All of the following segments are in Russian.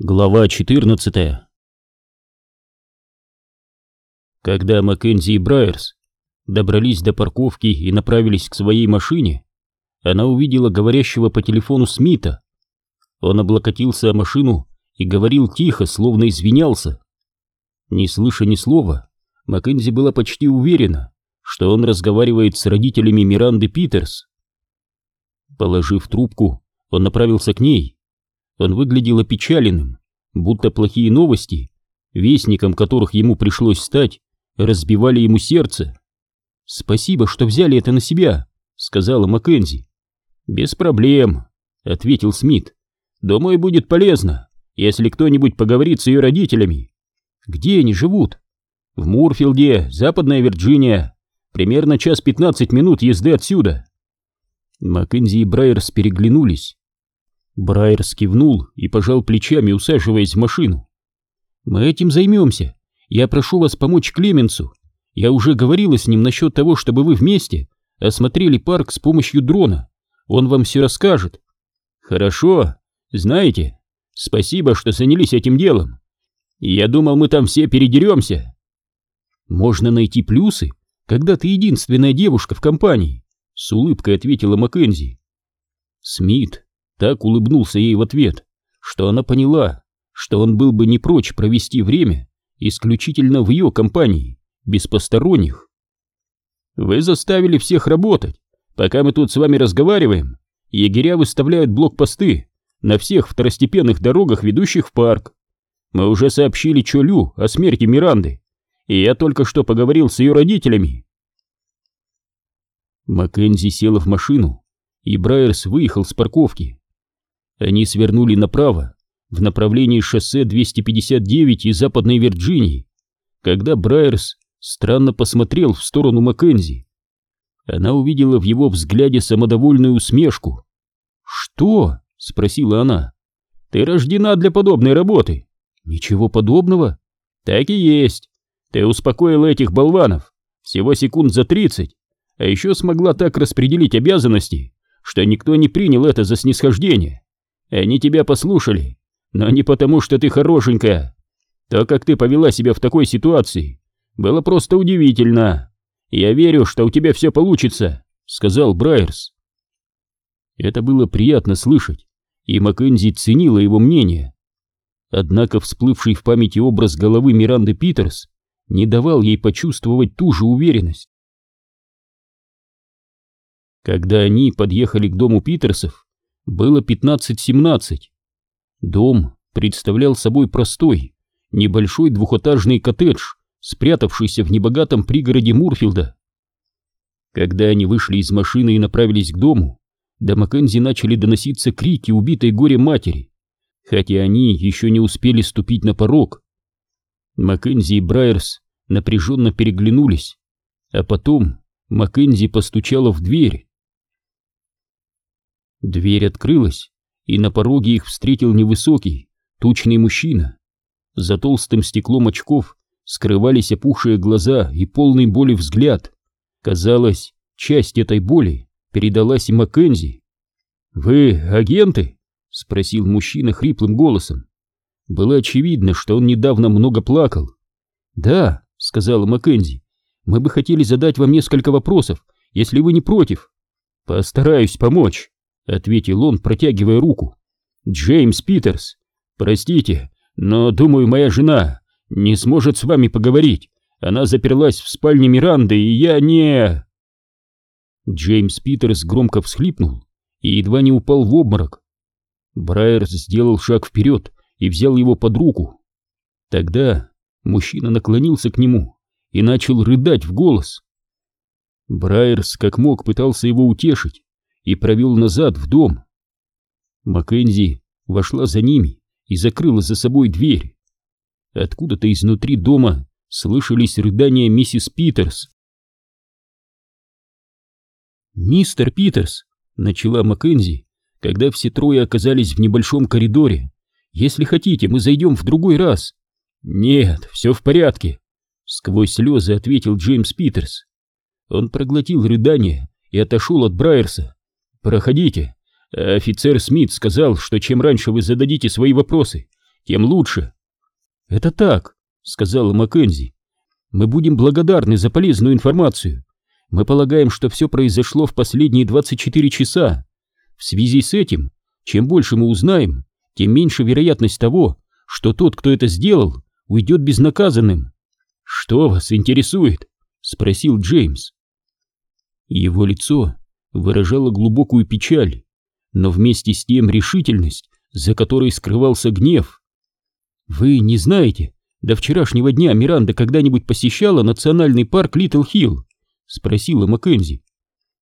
Глава 14 Когда Маккензи и Брайерс добрались до парковки и направились к своей машине, она увидела говорящего по телефону Смита. Он облокотился о машину и говорил тихо, словно извинялся. Не слыша ни слова, Маккензи была почти уверена, что он разговаривает с родителями Миранды Питерс. Положив трубку, он направился к ней он выглядел опечаленным, будто плохие новости, вестником которых ему пришлось стать, разбивали ему сердце. «Спасибо, что взяли это на себя», — сказала Маккензи. «Без проблем», — ответил Смит. «Думаю, будет полезно, если кто-нибудь поговорит с ее родителями». «Где они живут?» «В Мурфилде, Западная Вирджиния. Примерно час пятнадцать минут езды отсюда». Маккензи и Брайерс переглянулись. Брайер скивнул и пожал плечами, усаживаясь в машину. «Мы этим займемся. Я прошу вас помочь Клеменсу. Я уже говорила с ним насчет того, чтобы вы вместе осмотрели парк с помощью дрона. Он вам все расскажет». «Хорошо. Знаете, спасибо, что занялись этим делом. Я думал, мы там все передеремся». «Можно найти плюсы, когда ты единственная девушка в компании», — с улыбкой ответила Маккензи. Смит так улыбнулся ей в ответ, что она поняла, что он был бы не прочь провести время исключительно в ее компании, без посторонних. «Вы заставили всех работать, пока мы тут с вами разговариваем. Егеря выставляют блокпосты на всех второстепенных дорогах, ведущих в парк. Мы уже сообщили Чолю о смерти Миранды, и я только что поговорил с ее родителями». Маккензи села в машину, и Брайерс выехал с парковки. Они свернули направо, в направлении шоссе 259 из Западной Вирджинии, когда Брайерс странно посмотрел в сторону Маккензи. Она увидела в его взгляде самодовольную усмешку. «Что?» — спросила она. «Ты рождена для подобной работы». «Ничего подобного?» «Так и есть. Ты успокоила этих болванов всего секунд за тридцать, а еще смогла так распределить обязанности, что никто не принял это за снисхождение. Они тебя послушали, но не потому, что ты хорошенькая. То, как ты повела себя в такой ситуации, было просто удивительно. Я верю, что у тебя все получится, сказал Брайерс. Это было приятно слышать, и Маккензи ценила его мнение. Однако всплывший в памяти образ головы Миранды Питерс не давал ей почувствовать ту же уверенность. Когда они подъехали к дому Питерсов, было 15-17. Дом представлял собой простой, небольшой двухэтажный коттедж, спрятавшийся в небогатом пригороде Мурфилда. Когда они вышли из машины и направились к дому, до Маккензи начали доноситься крики убитой горе матери, хотя они еще не успели ступить на порог. Маккензи и Брайерс напряженно переглянулись, а потом Маккензи постучала в дверь. Дверь открылась, и на пороге их встретил невысокий, тучный мужчина. За толстым стеклом очков скрывались опухшие глаза и полный боли взгляд. Казалось, часть этой боли передалась и Маккензи. «Вы агенты?» — спросил мужчина хриплым голосом. Было очевидно, что он недавно много плакал. «Да», — сказала Маккензи, — «мы бы хотели задать вам несколько вопросов, если вы не против». «Постараюсь помочь», ответил он, протягивая руку. Джеймс Питерс, простите, но, думаю, моя жена не сможет с вами поговорить. Она заперлась в спальне Миранды, и я не...» Джеймс Питерс громко всхлипнул и едва не упал в обморок. Брайерс сделал шаг вперед и взял его под руку. Тогда мужчина наклонился к нему и начал рыдать в голос. Брайерс как мог пытался его утешить, и провел назад в дом. Маккензи вошла за ними и закрыла за собой дверь. Откуда-то изнутри дома слышались рыдания миссис Питерс. «Мистер Питерс», — начала Маккензи, когда все трое оказались в небольшом коридоре, — «если хотите, мы зайдем в другой раз». «Нет, все в порядке», — сквозь слезы ответил Джеймс Питерс. Он проглотил рыдание и отошел от Брайерса, «Проходите. Офицер Смит сказал, что чем раньше вы зададите свои вопросы, тем лучше. Это так, сказала Маккензи. Мы будем благодарны за полезную информацию. Мы полагаем, что все произошло в последние 24 часа. В связи с этим, чем больше мы узнаем, тем меньше вероятность того, что тот, кто это сделал, уйдет безнаказанным. Что вас интересует? спросил Джеймс. Его лицо выражало глубокую печаль, но вместе с тем решительность, за которой скрывался гнев. Вы не знаете, до вчерашнего дня Миранда когда-нибудь посещала национальный парк Литл Хилл? спросила Маккензи.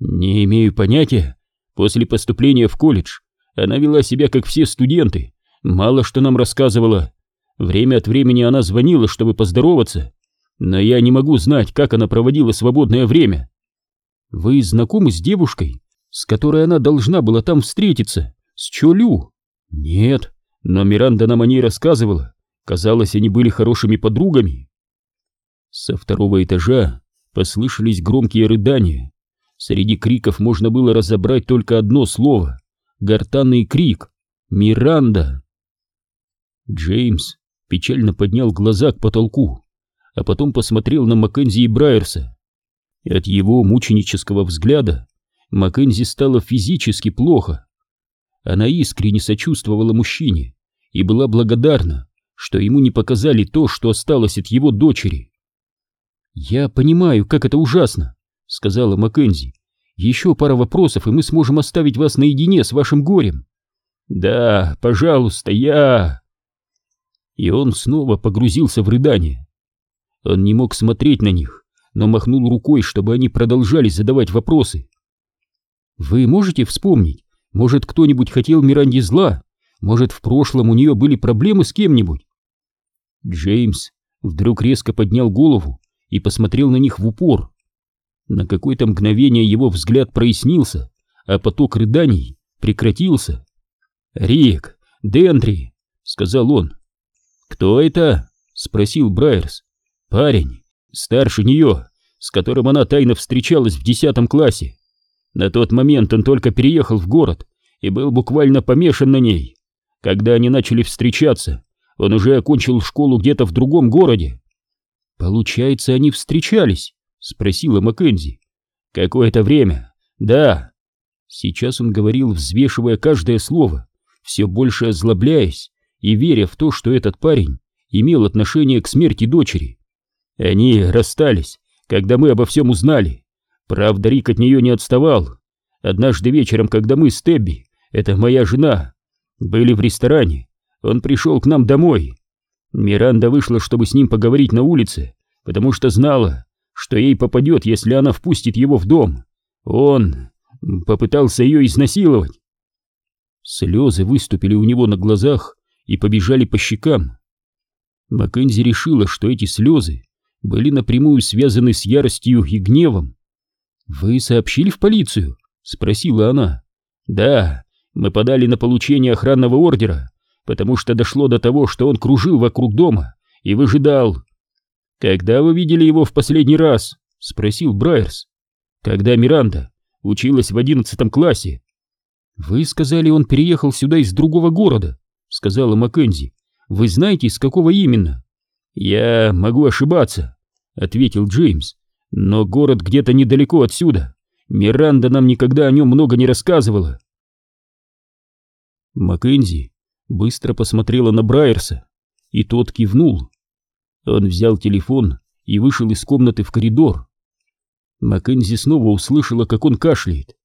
Не имею понятия. После поступления в колледж она вела себя как все студенты, мало что нам рассказывала. Время от времени она звонила, чтобы поздороваться, но я не могу знать, как она проводила свободное время. Вы знакомы с девушкой, с которой она должна была там встретиться, с Чолю? Нет, но Миранда нам о ней рассказывала. Казалось, они были хорошими подругами. Со второго этажа послышались громкие рыдания. Среди криков можно было разобрать только одно слово — гортанный крик «Миранда!». Джеймс печально поднял глаза к потолку, а потом посмотрел на Маккензи и Брайерса. От его мученического взгляда Маккензи стало физически плохо. Она искренне сочувствовала мужчине и была благодарна, что ему не показали то, что осталось от его дочери. «Я понимаю, как это ужасно», — сказала Маккензи. «Еще пара вопросов, и мы сможем оставить вас наедине с вашим горем». «Да, пожалуйста, я...» И он снова погрузился в рыдание. Он не мог смотреть на них, но махнул рукой, чтобы они продолжали задавать вопросы. «Вы можете вспомнить, может, кто-нибудь хотел Миранде зла? Может, в прошлом у нее были проблемы с кем-нибудь?» Джеймс вдруг резко поднял голову и посмотрел на них в упор. На какое-то мгновение его взгляд прояснился, а поток рыданий прекратился. «Рик, Дентри!» — сказал он. «Кто это?» — спросил Брайерс. «Парень, старше нее, с которым она тайно встречалась в десятом классе. На тот момент он только переехал в город и был буквально помешан на ней. Когда они начали встречаться, он уже окончил школу где-то в другом городе. Получается, они встречались? Спросила Маккензи. Какое-то время. Да. Сейчас он говорил, взвешивая каждое слово, все больше озлобляясь и веря в то, что этот парень имел отношение к смерти дочери. Они расстались, когда мы обо всем узнали. Правда, Рик от нее не отставал. Однажды вечером, когда мы с Тебби, это моя жена, были в ресторане, он пришел к нам домой. Миранда вышла, чтобы с ним поговорить на улице, потому что знала, что ей попадет, если она впустит его в дом. Он попытался ее изнасиловать. Слезы выступили у него на глазах и побежали по щекам. Маккензи решила, что эти слезы были напрямую связаны с яростью и гневом. «Вы сообщили в полицию?» — спросила она. «Да, мы подали на получение охранного ордера потому что дошло до того, что он кружил вокруг дома и выжидал. «Когда вы видели его в последний раз?» — спросил Брайерс. «Когда Миранда училась в одиннадцатом классе». «Вы сказали, он переехал сюда из другого города», — сказала Маккензи. «Вы знаете, из какого именно?» «Я могу ошибаться», — ответил Джеймс. «Но город где-то недалеко отсюда. Миранда нам никогда о нем много не рассказывала». Маккензи быстро посмотрела на Брайерса, и тот кивнул. Он взял телефон и вышел из комнаты в коридор. Маккензи снова услышала, как он кашляет.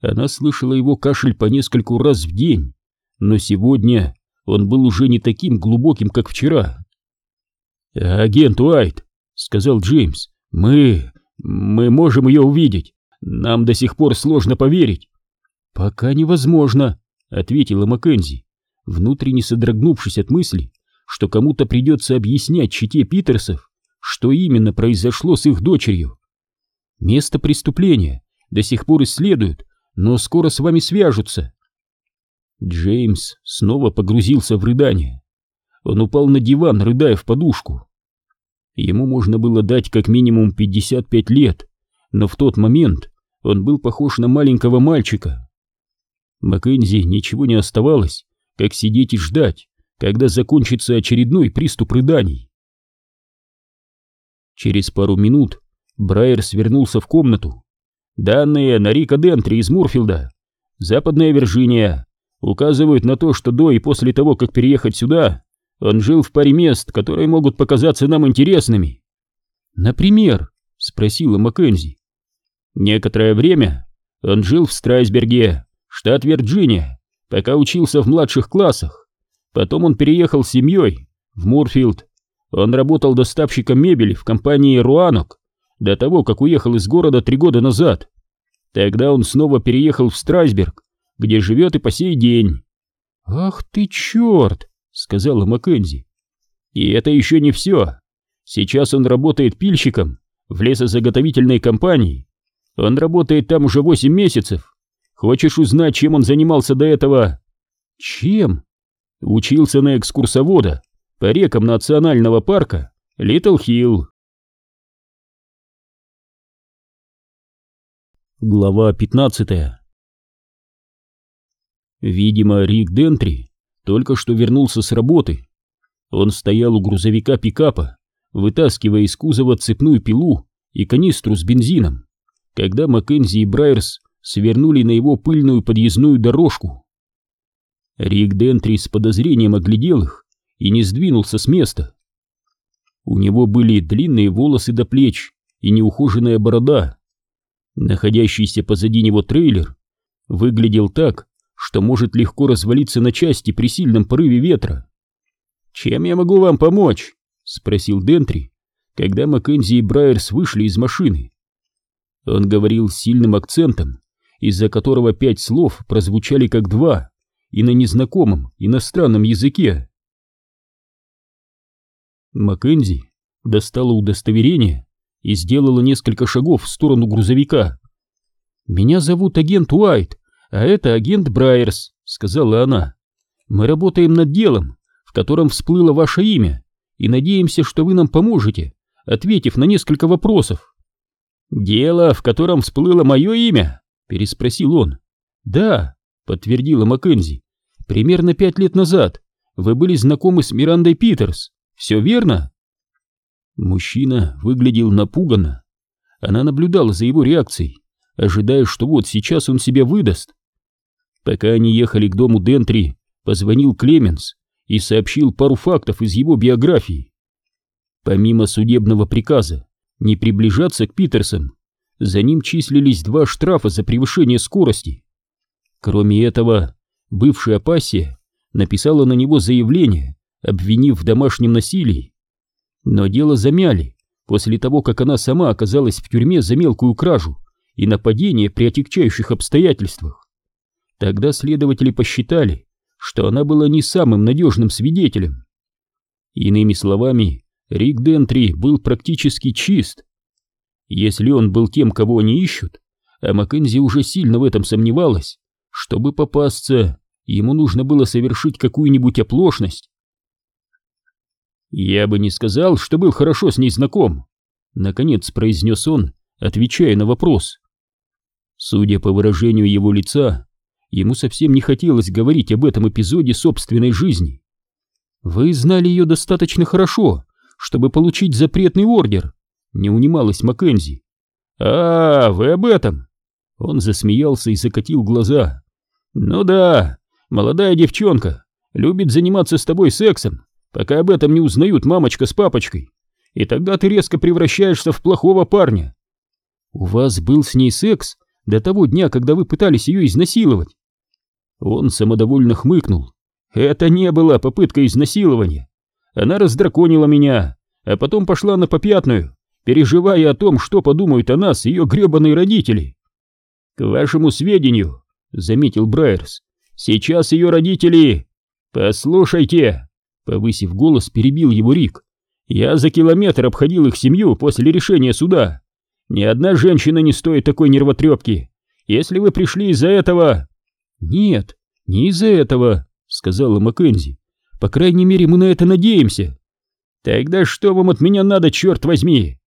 Она слышала его кашель по нескольку раз в день, но сегодня он был уже не таким глубоким, как вчера. «Агент Уайт», — сказал Джеймс, — «мы... мы можем ее увидеть. Нам до сих пор сложно поверить». «Пока невозможно», — ответила Маккензи внутренне содрогнувшись от мысли, что кому-то придется объяснять чите Питерсов, что именно произошло с их дочерью. Место преступления до сих пор исследуют, но скоро с вами свяжутся. Джеймс снова погрузился в рыдание. Он упал на диван, рыдая в подушку. Ему можно было дать как минимум 55 лет, но в тот момент он был похож на маленького мальчика. Маккензи ничего не оставалось, как сидеть и ждать, когда закончится очередной приступ рыданий. Через пару минут Брайер свернулся в комнату. Данные на Рика Дентри из Мурфилда, Западная Вирджиния, указывают на то, что до и после того, как переехать сюда, он жил в паре мест, которые могут показаться нам интересными. Например, спросила Маккензи. Некоторое время он жил в Страйсберге, штат Вирджиния, пока учился в младших классах. Потом он переехал с семьей в Мурфилд. Он работал доставщиком мебели в компании Руанок до того, как уехал из города три года назад. Тогда он снова переехал в Страйсберг, где живет и по сей день. «Ах ты черт!» — сказала Маккензи. «И это еще не все. Сейчас он работает пильщиком в лесозаготовительной компании. Он работает там уже восемь месяцев. Хочешь узнать, чем он занимался до этого?» «Чем?» Учился на экскурсовода по рекам национального парка Литл Хилл. Глава 15 Видимо, Рик Дентри только что вернулся с работы. Он стоял у грузовика пикапа, вытаскивая из кузова цепную пилу и канистру с бензином, когда Маккензи и Брайерс свернули на его пыльную подъездную дорожку. Рик Дентри с подозрением оглядел их и не сдвинулся с места. У него были длинные волосы до плеч и неухоженная борода, Находящийся позади него трейлер выглядел так, что может легко развалиться на части при сильном порыве ветра. «Чем я могу вам помочь?» — спросил Дентри, когда Маккензи и Брайерс вышли из машины. Он говорил с сильным акцентом, из-за которого пять слов прозвучали как два, и на незнакомом иностранном языке. Маккензи достала удостоверение и сделала несколько шагов в сторону грузовика. «Меня зовут агент Уайт, а это агент Брайерс», — сказала она. «Мы работаем над делом, в котором всплыло ваше имя, и надеемся, что вы нам поможете, ответив на несколько вопросов». «Дело, в котором всплыло мое имя?» — переспросил он. «Да», — подтвердила Маккензи. «Примерно пять лет назад вы были знакомы с Мирандой Питерс. Все верно?» Мужчина выглядел напуганно. Она наблюдала за его реакцией, ожидая, что вот сейчас он себя выдаст. Пока они ехали к дому Дентри, позвонил Клеменс и сообщил пару фактов из его биографии. Помимо судебного приказа не приближаться к Питерсам, за ним числились два штрафа за превышение скорости. Кроме этого, бывшая пассия написала на него заявление, обвинив в домашнем насилии но дело замяли после того, как она сама оказалась в тюрьме за мелкую кражу и нападение при отягчающих обстоятельствах. Тогда следователи посчитали, что она была не самым надежным свидетелем. Иными словами, Рик Дентри был практически чист. Если он был тем, кого они ищут, а Маккензи уже сильно в этом сомневалась, чтобы попасться, ему нужно было совершить какую-нибудь оплошность, «Я бы не сказал, что был хорошо с ней знаком», — наконец произнес он, отвечая на вопрос. Судя по выражению его лица, ему совсем не хотелось говорить об этом эпизоде собственной жизни. «Вы знали ее достаточно хорошо, чтобы получить запретный ордер», — не унималась Маккензи. «А, вы об этом?» Он засмеялся и закатил глаза. «Ну да, молодая девчонка, любит заниматься с тобой сексом, пока об этом не узнают мамочка с папочкой. И тогда ты резко превращаешься в плохого парня. У вас был с ней секс до того дня, когда вы пытались ее изнасиловать. Он самодовольно хмыкнул. Это не была попытка изнасилования. Она раздраконила меня, а потом пошла на попятную, переживая о том, что подумают о нас ее гребаные родители. К вашему сведению, заметил Брайерс, сейчас ее родители... Послушайте, Повысив голос, перебил его Рик. «Я за километр обходил их семью после решения суда. Ни одна женщина не стоит такой нервотрепки. Если вы пришли из-за этого...» «Нет, не из-за этого», — сказала Маккензи. «По крайней мере, мы на это надеемся». «Тогда что вам от меня надо, черт возьми?»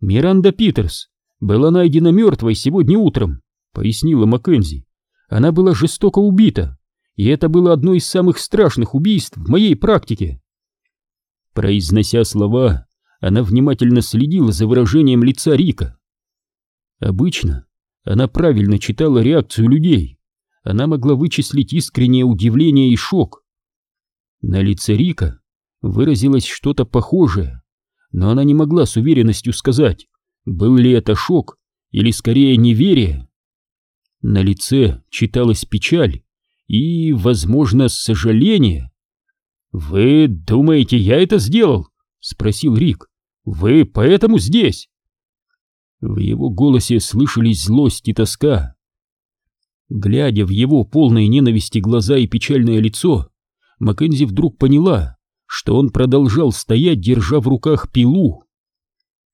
«Миранда Питерс была найдена мертвой сегодня утром», — пояснила Маккензи. «Она была жестоко убита, и это было одно из самых страшных убийств в моей практике. Произнося слова, она внимательно следила за выражением лица Рика. Обычно она правильно читала реакцию людей, она могла вычислить искреннее удивление и шок. На лице Рика выразилось что-то похожее, но она не могла с уверенностью сказать, был ли это шок или скорее неверие. На лице читалась печаль и, возможно, сожаление. «Вы думаете, я это сделал?» — спросил Рик. «Вы поэтому здесь?» В его голосе слышались злость и тоска. Глядя в его полные ненависти глаза и печальное лицо, Маккензи вдруг поняла, что он продолжал стоять, держа в руках пилу.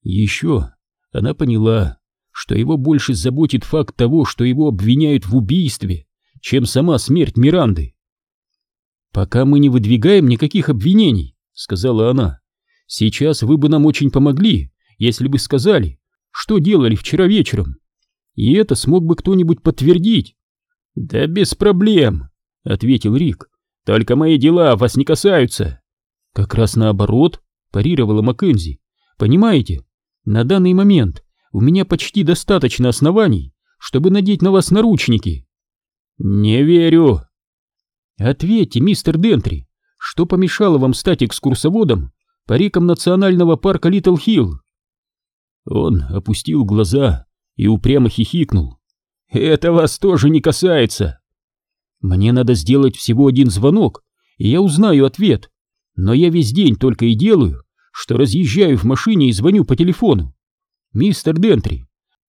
Еще она поняла, что его больше заботит факт того, что его обвиняют в убийстве, чем сама смерть Миранды. «Пока мы не выдвигаем никаких обвинений», — сказала она, — «сейчас вы бы нам очень помогли, если бы сказали, что делали вчера вечером. И это смог бы кто-нибудь подтвердить». «Да без проблем», — ответил Рик, — «только мои дела вас не касаются». «Как раз наоборот», — парировала Маккензи. «Понимаете, на данный момент у меня почти достаточно оснований, чтобы надеть на вас наручники». «Не верю». «Ответьте, мистер Дентри, что помешало вам стать экскурсоводом по рекам национального парка Литл Хилл?» Он опустил глаза и упрямо хихикнул. «Это вас тоже не касается!» «Мне надо сделать всего один звонок, и я узнаю ответ, но я весь день только и делаю, что разъезжаю в машине и звоню по телефону. Мистер Дентри,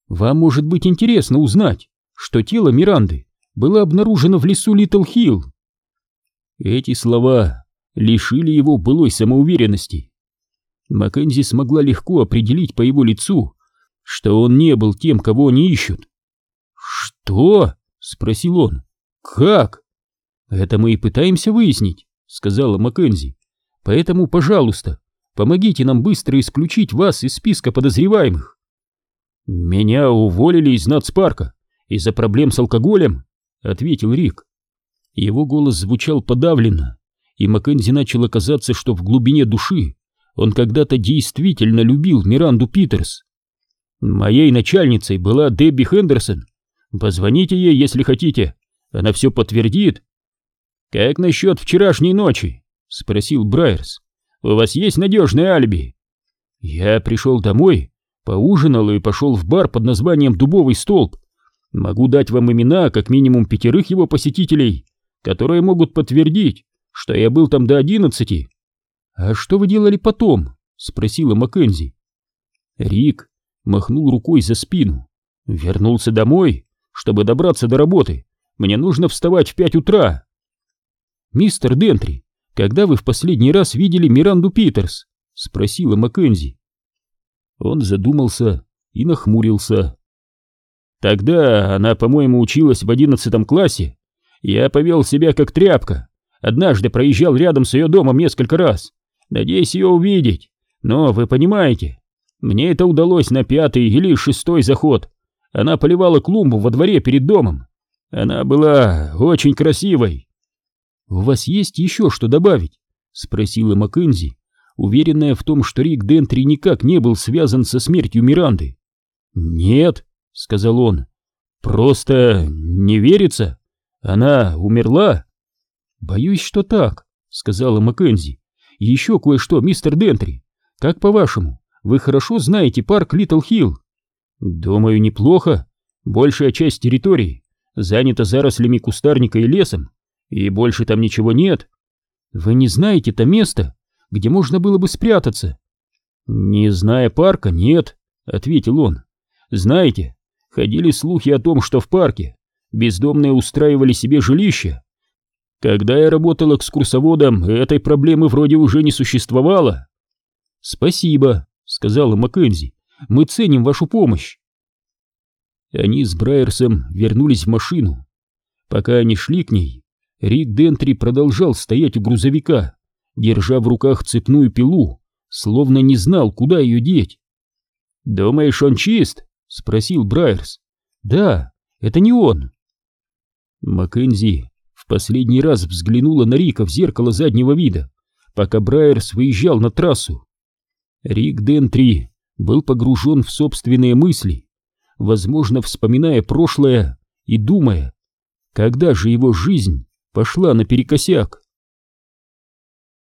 вам может быть интересно узнать, что тело Миранды было обнаружено в лесу Литл Хилл. Эти слова лишили его былой самоуверенности. Маккензи смогла легко определить по его лицу, что он не был тем, кого они ищут. «Что?» — спросил он. «Как?» «Это мы и пытаемся выяснить», — сказала Маккензи. «Поэтому, пожалуйста, помогите нам быстро исключить вас из списка подозреваемых». «Меня уволили из нацпарка из-за проблем с алкоголем», — ответил Рик. Его голос звучал подавленно, и Маккензи начал казаться, что в глубине души он когда-то действительно любил Миранду Питерс. Моей начальницей была Дебби Хендерсон. Позвоните ей, если хотите, она все подтвердит. «Как насчет вчерашней ночи?» — спросил Брайерс. «У вас есть надежное алиби?» «Я пришел домой, поужинал и пошел в бар под названием «Дубовый столб», Могу дать вам имена как минимум пятерых его посетителей, которые могут подтвердить, что я был там до одиннадцати. А что вы делали потом? спросила Маккензи. Рик махнул рукой за спину. Вернулся домой, чтобы добраться до работы. Мне нужно вставать в пять утра. Мистер Дентри, когда вы в последний раз видели Миранду Питерс? спросила Маккензи. Он задумался и нахмурился. Тогда она, по-моему, училась в одиннадцатом классе. Я повел себя как тряпка. Однажды проезжал рядом с ее домом несколько раз, надеясь ее увидеть. Но вы понимаете, мне это удалось на пятый или шестой заход. Она поливала клумбу во дворе перед домом. Она была очень красивой. «У вас есть еще что добавить?» — спросила Маккензи, уверенная в том, что Рик Дентри никак не был связан со смертью Миранды. «Нет», — сказал он. «Просто не верится? Она умерла?» «Боюсь, что так», — сказала Маккензи. «Еще кое-что, мистер Дентри. Как по-вашему, вы хорошо знаете парк Литл Хилл?» «Думаю, неплохо. Большая часть территории занята зарослями кустарника и лесом, и больше там ничего нет. Вы не знаете то место, где можно было бы спрятаться?» «Не зная парка, нет», — ответил он. «Знаете, Ходили слухи о том, что в парке бездомные устраивали себе жилища. Когда я работал экскурсоводом, этой проблемы вроде уже не существовало. «Спасибо», — сказала Маккензи, — «мы ценим вашу помощь». Они с Брайерсом вернулись в машину. Пока они шли к ней, Рик Дентри продолжал стоять у грузовика, держа в руках цепную пилу, словно не знал, куда ее деть. «Думаешь, он чист?» — спросил Брайерс. «Да, это не он». Маккензи в последний раз взглянула на Рика в зеркало заднего вида, пока Брайерс выезжал на трассу. Рик Дентри был погружен в собственные мысли, возможно, вспоминая прошлое и думая, когда же его жизнь пошла наперекосяк.